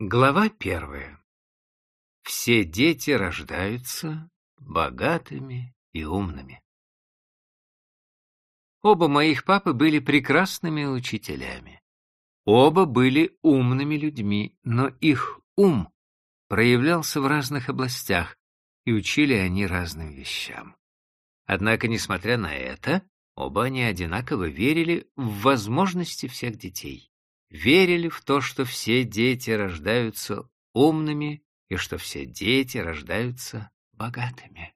Глава первая. Все дети рождаются богатыми и умными. Оба моих папы были прекрасными учителями. Оба были умными людьми, но их ум проявлялся в разных областях, и учили они разным вещам. Однако, несмотря на это, оба они одинаково верили в возможности всех детей верили в то, что все дети рождаются умными и что все дети рождаются богатыми.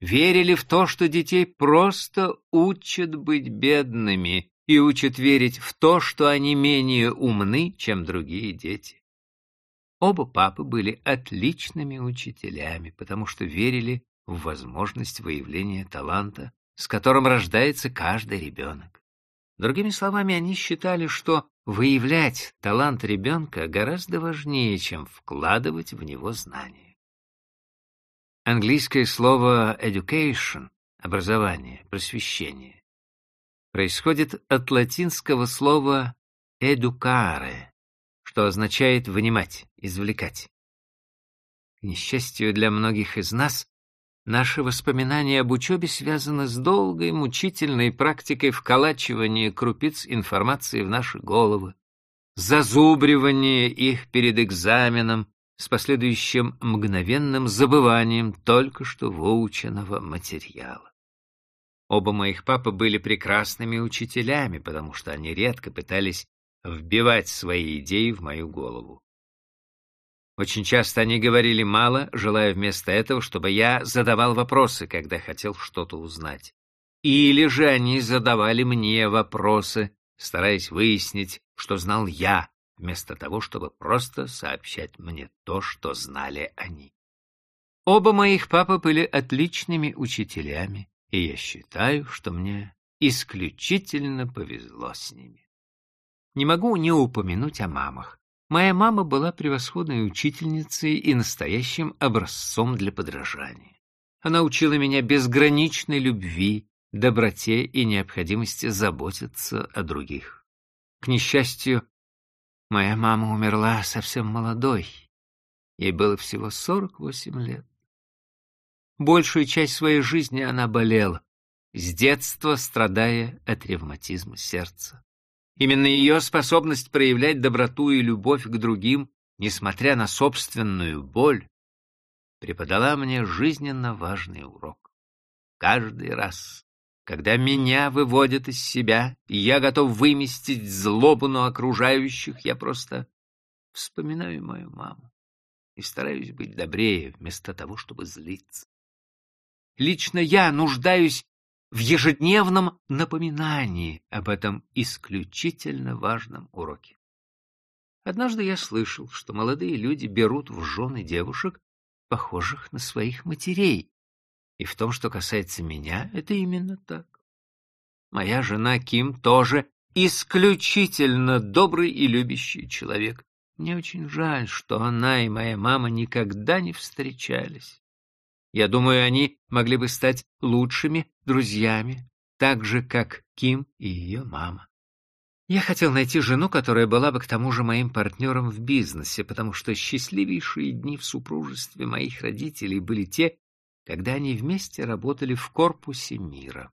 Верили в то, что детей просто учат быть бедными и учат верить в то, что они менее умны, чем другие дети. Оба папы были отличными учителями, потому что верили в возможность выявления таланта, с которым рождается каждый ребенок. Другими словами, они считали, что выявлять талант ребенка гораздо важнее, чем вкладывать в него знания. Английское слово education — образование, просвещение — происходит от латинского слова educare, что означает «вынимать», «извлекать». К несчастью для многих из нас, Наши воспоминания об учебе связаны с долгой, мучительной практикой вколачивания крупиц информации в наши головы, зазубривания их перед экзаменом с последующим мгновенным забыванием только что выученного материала. Оба моих папы были прекрасными учителями, потому что они редко пытались вбивать свои идеи в мою голову. Очень часто они говорили мало, желая вместо этого, чтобы я задавал вопросы, когда хотел что-то узнать. Или же они задавали мне вопросы, стараясь выяснить, что знал я, вместо того, чтобы просто сообщать мне то, что знали они. Оба моих папы были отличными учителями, и я считаю, что мне исключительно повезло с ними. Не могу не упомянуть о мамах. Моя мама была превосходной учительницей и настоящим образцом для подражания. Она учила меня безграничной любви, доброте и необходимости заботиться о других. К несчастью, моя мама умерла совсем молодой. Ей было всего 48 лет. Большую часть своей жизни она болела, с детства страдая от ревматизма сердца. Именно ее способность проявлять доброту и любовь к другим, несмотря на собственную боль, преподала мне жизненно важный урок. Каждый раз, когда меня выводят из себя, и я готов выместить злобу на окружающих, я просто вспоминаю мою маму и стараюсь быть добрее, вместо того, чтобы злиться. Лично я нуждаюсь в ежедневном напоминании об этом исключительно важном уроке. Однажды я слышал, что молодые люди берут в жены девушек, похожих на своих матерей. И в том, что касается меня, это именно так. Моя жена Ким тоже исключительно добрый и любящий человек. Мне очень жаль, что она и моя мама никогда не встречались. Я думаю, они могли бы стать лучшими друзьями, так же, как Ким и ее мама. Я хотел найти жену, которая была бы к тому же моим партнером в бизнесе, потому что счастливейшие дни в супружестве моих родителей были те, когда они вместе работали в корпусе мира.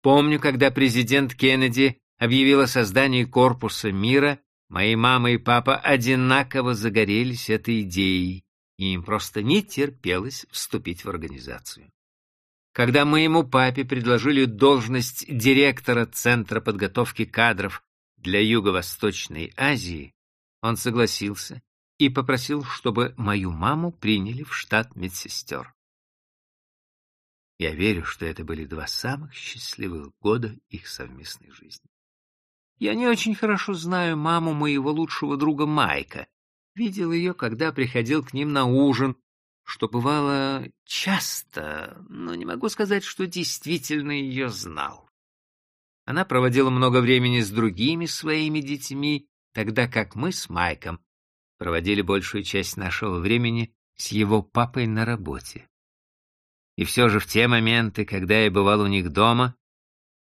Помню, когда президент Кеннеди объявил о создании корпуса мира, мои мама и папа одинаково загорелись этой идеей, и им просто не терпелось вступить в организацию. Когда моему папе предложили должность директора Центра подготовки кадров для Юго-Восточной Азии, он согласился и попросил, чтобы мою маму приняли в штат медсестер. Я верю, что это были два самых счастливых года их совместной жизни. Я не очень хорошо знаю маму моего лучшего друга Майка, Видел ее, когда приходил к ним на ужин, что бывало часто, но не могу сказать, что действительно ее знал. Она проводила много времени с другими своими детьми, тогда как мы с Майком проводили большую часть нашего времени с его папой на работе. И все же в те моменты, когда я бывал у них дома,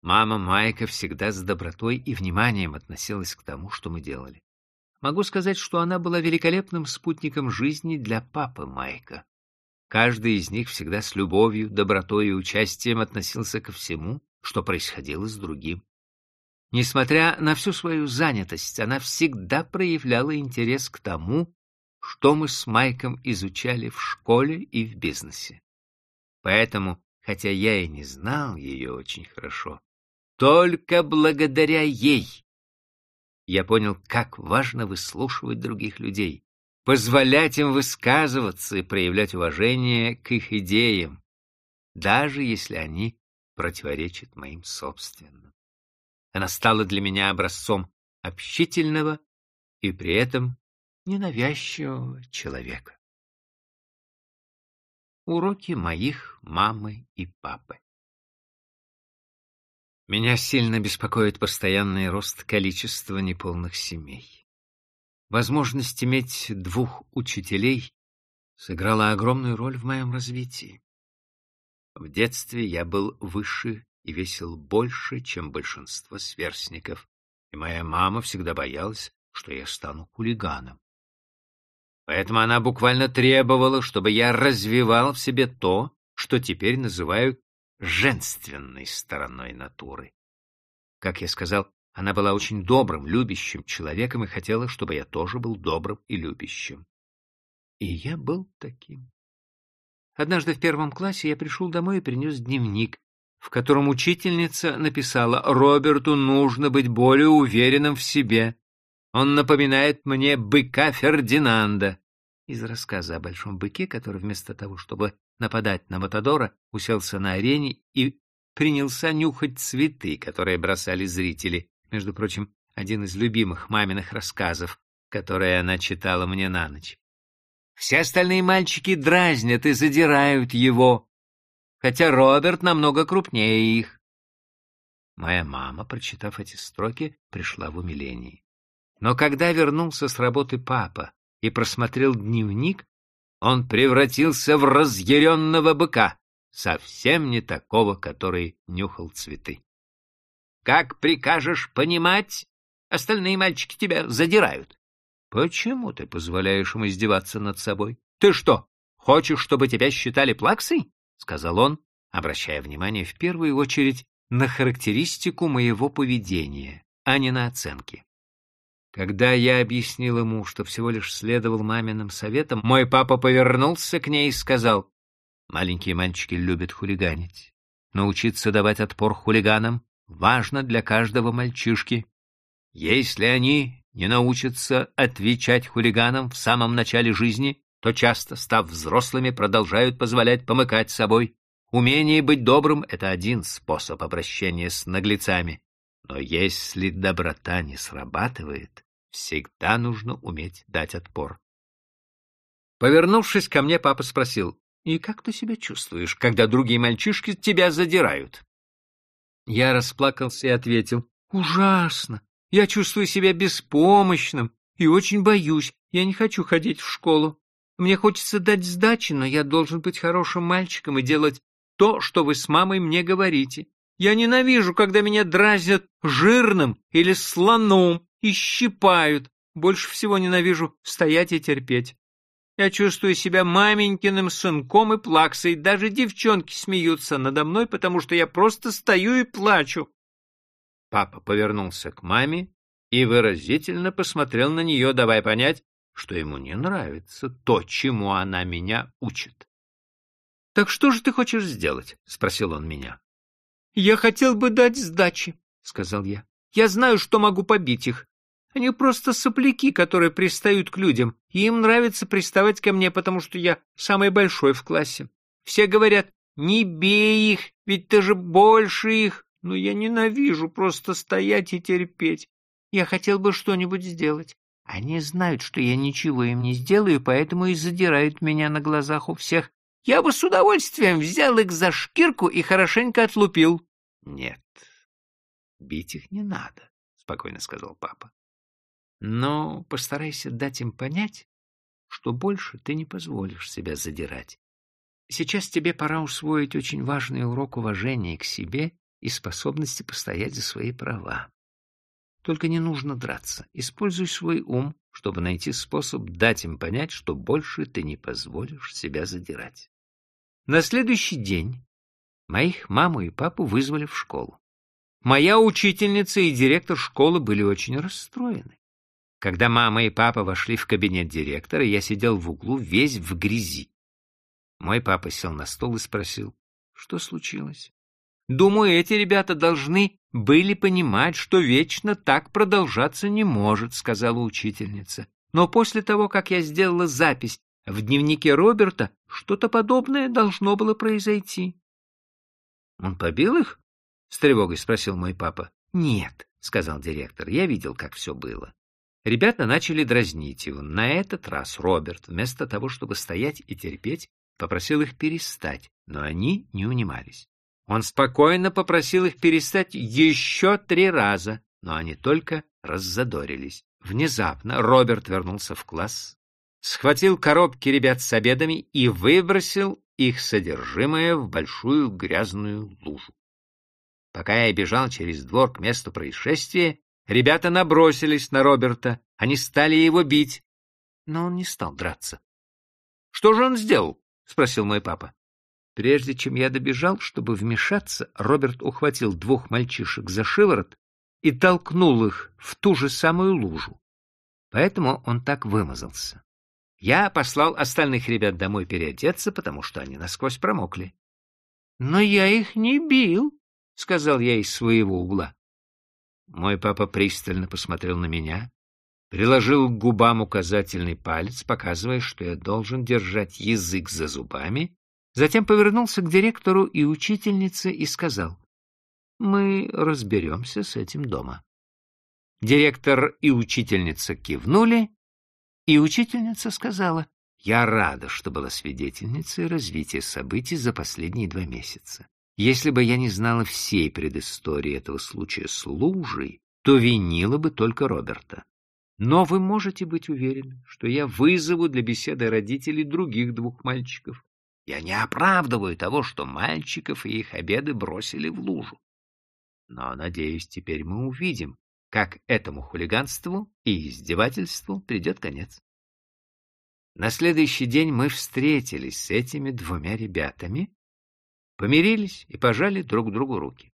мама Майка всегда с добротой и вниманием относилась к тому, что мы делали. Могу сказать, что она была великолепным спутником жизни для папы Майка. Каждый из них всегда с любовью, добротой и участием относился ко всему, что происходило с другим. Несмотря на всю свою занятость, она всегда проявляла интерес к тому, что мы с Майком изучали в школе и в бизнесе. Поэтому, хотя я и не знал ее очень хорошо, только благодаря ей я понял, как важно выслушивать других людей, позволять им высказываться и проявлять уважение к их идеям, даже если они противоречат моим собственным. Она стала для меня образцом общительного и при этом ненавязчивого человека. Уроки моих мамы и папы. Меня сильно беспокоит постоянный рост количества неполных семей. Возможность иметь двух учителей сыграла огромную роль в моем развитии. В детстве я был выше и весил больше, чем большинство сверстников, и моя мама всегда боялась, что я стану хулиганом. Поэтому она буквально требовала, чтобы я развивал в себе то, что теперь называют женственной стороной натуры. Как я сказал, она была очень добрым, любящим человеком и хотела, чтобы я тоже был добрым и любящим. И я был таким. Однажды в первом классе я пришел домой и принес дневник, в котором учительница написала «Роберту нужно быть более уверенным в себе. Он напоминает мне быка Фердинанда» из рассказа о большом быке, который вместо того, чтобы нападать на Матадора, уселся на арене и принялся нюхать цветы, которые бросали зрители. Между прочим, один из любимых маминых рассказов, которые она читала мне на ночь. Все остальные мальчики дразнят и задирают его, хотя Роберт намного крупнее их. Моя мама, прочитав эти строки, пришла в умиление. Но когда вернулся с работы папа и просмотрел дневник, он превратился в разъяренного быка, совсем не такого, который нюхал цветы. «Как прикажешь понимать? Остальные мальчики тебя задирают». «Почему ты позволяешь им издеваться над собой? Ты что, хочешь, чтобы тебя считали плаксой?» — сказал он, обращая внимание в первую очередь на характеристику моего поведения, а не на оценки. Когда я объяснил ему, что всего лишь следовал маминым советам, мой папа повернулся к ней и сказал, «Маленькие мальчики любят хулиганить. Научиться давать отпор хулиганам важно для каждого мальчишки. Если они не научатся отвечать хулиганам в самом начале жизни, то часто, став взрослыми, продолжают позволять помыкать собой. Умение быть добрым — это один способ обращения с наглецами. Но если доброта не срабатывает, всегда нужно уметь дать отпор. Повернувшись ко мне, папа спросил, «И как ты себя чувствуешь, когда другие мальчишки тебя задирают?» Я расплакался и ответил, «Ужасно! Я чувствую себя беспомощным и очень боюсь. Я не хочу ходить в школу. Мне хочется дать сдачи, но я должен быть хорошим мальчиком и делать то, что вы с мамой мне говорите. Я ненавижу, когда меня дразнят жирным или слоном и щипают. Больше всего ненавижу стоять и терпеть. Я чувствую себя маменькиным сынком и плаксой. Даже девчонки смеются надо мной, потому что я просто стою и плачу. Папа повернулся к маме и выразительно посмотрел на нее, давая понять, что ему не нравится то, чему она меня учит. — Так что же ты хочешь сделать? — спросил он меня. «Я хотел бы дать сдачи», — сказал я. «Я знаю, что могу побить их. Они просто сопляки, которые пристают к людям, и им нравится приставать ко мне, потому что я самый большой в классе. Все говорят, не бей их, ведь ты же больше их. Но я ненавижу просто стоять и терпеть. Я хотел бы что-нибудь сделать. Они знают, что я ничего им не сделаю, поэтому и задирают меня на глазах у всех. Я бы с удовольствием взял их за шкирку и хорошенько отлупил. Нет, бить их не надо, спокойно сказал папа. Но постарайся дать им понять, что больше ты не позволишь себя задирать. Сейчас тебе пора усвоить очень важный урок уважения к себе и способности постоять за свои права. Только не нужно драться. Используй свой ум чтобы найти способ дать им понять, что больше ты не позволишь себя задирать. На следующий день моих маму и папу вызвали в школу. Моя учительница и директор школы были очень расстроены. Когда мама и папа вошли в кабинет директора, я сидел в углу весь в грязи. Мой папа сел на стол и спросил, что случилось. Думаю, эти ребята должны были понимать, что вечно так продолжаться не может, сказала учительница. Но после того, как я сделала запись в дневнике Роберта, что-то подобное должно было произойти. Он побил их? с тревогой спросил мой папа. Нет, сказал директор. Я видел, как все было. Ребята начали дразнить его. На этот раз Роберт, вместо того, чтобы стоять и терпеть, попросил их перестать, но они не унимались. Он спокойно попросил их перестать еще три раза, но они только раззадорились. Внезапно Роберт вернулся в класс, схватил коробки ребят с обедами и выбросил их содержимое в большую грязную лужу. Пока я бежал через двор к месту происшествия, ребята набросились на Роберта, они стали его бить, но он не стал драться. — Что же он сделал? — спросил мой папа. Прежде чем я добежал, чтобы вмешаться, Роберт ухватил двух мальчишек за шиворот и толкнул их в ту же самую лужу. Поэтому он так вымазался. Я послал остальных ребят домой переодеться, потому что они насквозь промокли. — Но я их не бил, — сказал я из своего угла. Мой папа пристально посмотрел на меня, приложил к губам указательный палец, показывая, что я должен держать язык за зубами, Затем повернулся к директору и учительнице и сказал, «Мы разберемся с этим дома». Директор и учительница кивнули, и учительница сказала, «Я рада, что была свидетельницей развития событий за последние два месяца. Если бы я не знала всей предыстории этого случая с лужей, то винила бы только Роберта. Но вы можете быть уверены, что я вызову для беседы родителей других двух мальчиков, я не оправдываю того, что мальчиков и их обеды бросили в лужу. Но, надеюсь, теперь мы увидим, как этому хулиганству и издевательству придет конец. На следующий день мы встретились с этими двумя ребятами, помирились и пожали друг другу руки.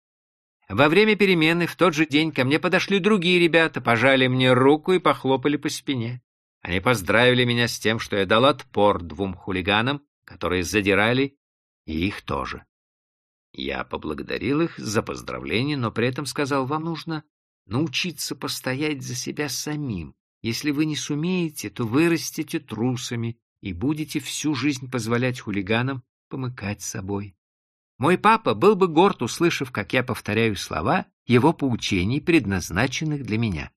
Во время перемены в тот же день ко мне подошли другие ребята, пожали мне руку и похлопали по спине. Они поздравили меня с тем, что я дал отпор двум хулиганам, которые задирали, и их тоже. Я поблагодарил их за поздравление, но при этом сказал, вам нужно научиться постоять за себя самим. Если вы не сумеете, то вырастете трусами и будете всю жизнь позволять хулиганам помыкать собой. Мой папа был бы горд, услышав, как я повторяю слова его поучений, предназначенных для меня.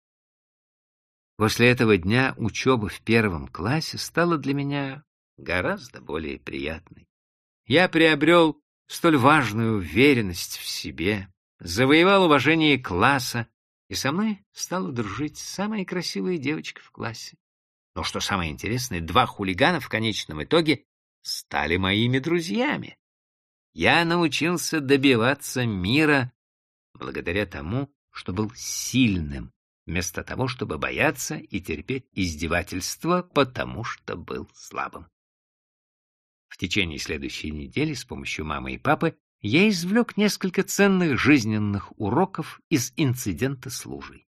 После этого дня учеба в первом классе стала для меня гораздо более приятной. Я приобрел столь важную уверенность в себе, завоевал уважение класса, и со мной стала дружить самая красивая девочка в классе. Но что самое интересное, два хулигана в конечном итоге стали моими друзьями. Я научился добиваться мира благодаря тому, что был сильным, вместо того, чтобы бояться и терпеть издевательства, потому что был слабым. В течение следующей недели с помощью мамы и папы я извлек несколько ценных жизненных уроков из инцидента с лужей.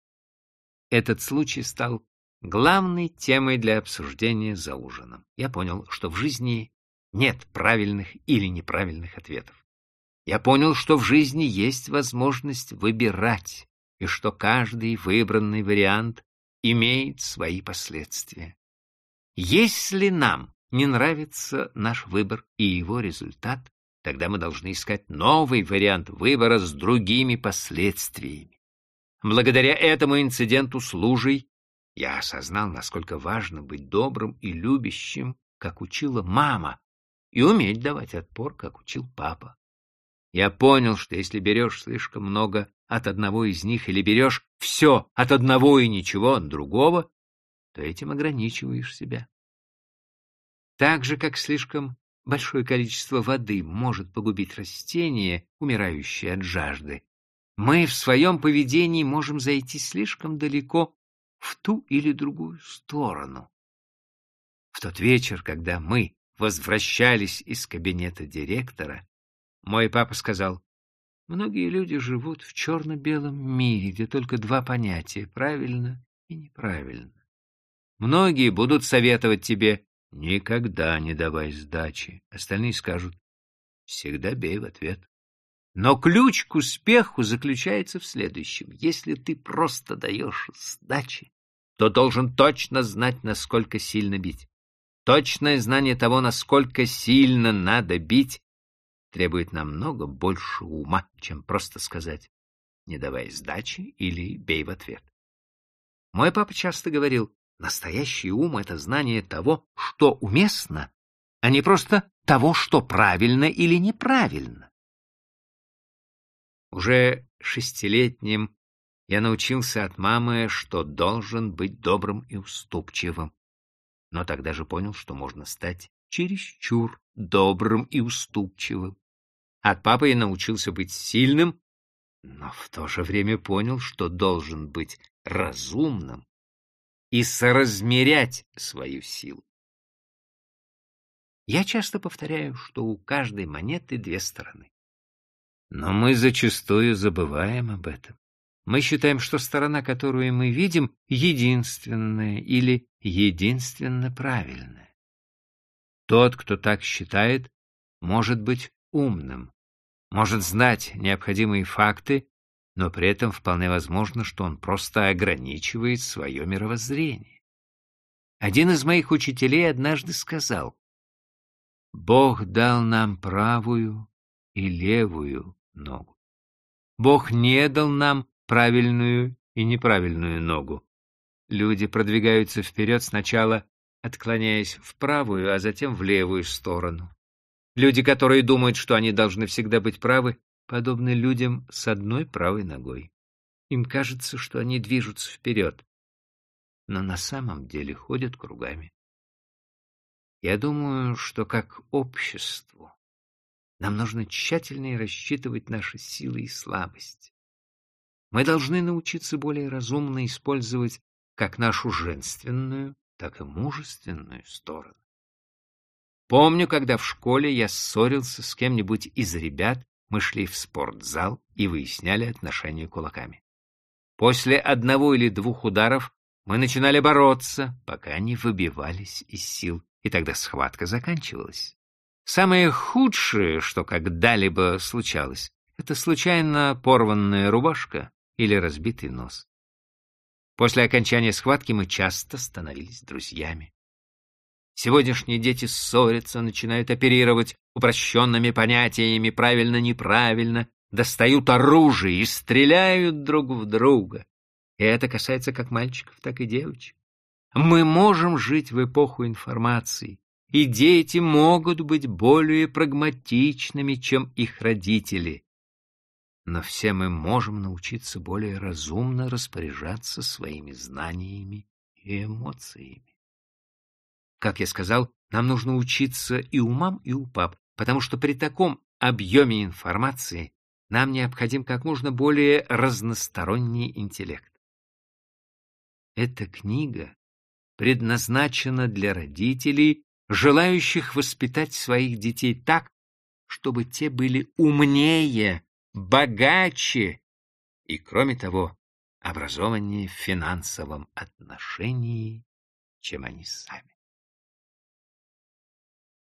Этот случай стал главной темой для обсуждения за ужином. Я понял, что в жизни нет правильных или неправильных ответов. Я понял, что в жизни есть возможность выбирать, и что каждый выбранный вариант имеет свои последствия. Если нам не нравится наш выбор и его результат, тогда мы должны искать новый вариант выбора с другими последствиями. Благодаря этому инциденту с лужей я осознал, насколько важно быть добрым и любящим, как учила мама, и уметь давать отпор, как учил папа. Я понял, что если берешь слишком много от одного из них или берешь все от одного и ничего от другого, то этим ограничиваешь себя. Так же, как слишком большое количество воды может погубить растение, умирающее от жажды, мы в своем поведении можем зайти слишком далеко в ту или другую сторону. В тот вечер, когда мы возвращались из кабинета директора, мой папа сказал, многие люди живут в черно-белом мире, где только два понятия — правильно и неправильно. Многие будут советовать тебе «никогда не давай сдачи», остальные скажут «всегда бей в ответ». Но ключ к успеху заключается в следующем. Если ты просто даешь сдачи, то должен точно знать, насколько сильно бить. Точное знание того, насколько сильно надо бить, требует намного больше ума, чем просто сказать «не давай сдачи» или «бей в ответ». Мой папа часто говорил, настоящий ум — это знание того, что уместно, а не просто того, что правильно или неправильно. Уже шестилетним я научился от мамы, что должен быть добрым и уступчивым. Но тогда же понял, что можно стать чересчур добрым и уступчивым. От папы я научился быть сильным, но в то же время понял, что должен быть разумным и соразмерять свою силу. Я часто повторяю, что у каждой монеты две стороны. Но мы зачастую забываем об этом. Мы считаем, что сторона, которую мы видим, единственная или единственно правильная. Тот, кто так считает, может быть умным, может знать необходимые факты, но при этом вполне возможно, что он просто ограничивает свое мировоззрение. Один из моих учителей однажды сказал, «Бог дал нам правую и левую ногу. Бог не дал нам правильную и неправильную ногу. Люди продвигаются вперед сначала отклоняясь в правую, а затем в левую сторону. Люди, которые думают, что они должны всегда быть правы, подобны людям с одной правой ногой. Им кажется, что они движутся вперед, но на самом деле ходят кругами. Я думаю, что как обществу нам нужно тщательнее рассчитывать наши силы и слабости. Мы должны научиться более разумно использовать как нашу женственную, так и мужественную сторону. Помню, когда в школе я ссорился с кем-нибудь из ребят, мы шли в спортзал и выясняли отношения кулаками. После одного или двух ударов мы начинали бороться, пока не выбивались из сил, и тогда схватка заканчивалась. Самое худшее, что когда-либо случалось, это случайно порванная рубашка или разбитый нос. После окончания схватки мы часто становились друзьями. Сегодняшние дети ссорятся, начинают оперировать упрощенными понятиями правильно-неправильно, достают оружие и стреляют друг в друга. И это касается как мальчиков, так и девочек. Мы можем жить в эпоху информации, и дети могут быть более прагматичными, чем их родители. Но все мы можем научиться более разумно распоряжаться своими знаниями и эмоциями. Как я сказал, нам нужно учиться и умам, и у пап, потому что при таком объеме информации нам необходим как можно более разносторонний интеллект. Эта книга предназначена для родителей, желающих воспитать своих детей так, чтобы те были умнее, богаче и, кроме того, образованнее в финансовом отношении, чем они сами.